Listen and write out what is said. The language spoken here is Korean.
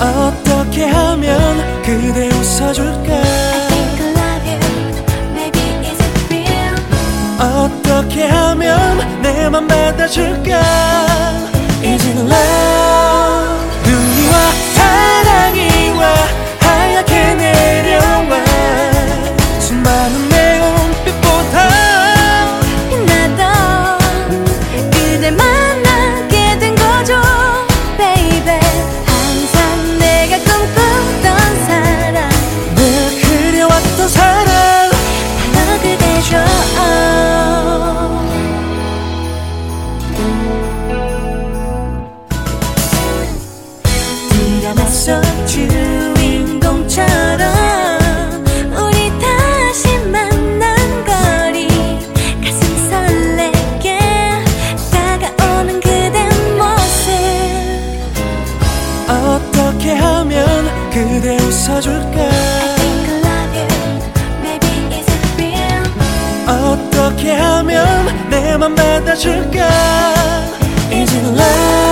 어떻게 하면 그대 웃어줄까? 어떻게 하면 내 맘 받아줄까? 그대 웃어줄게 어떻게 하면 내맘 받아줄까? Is it love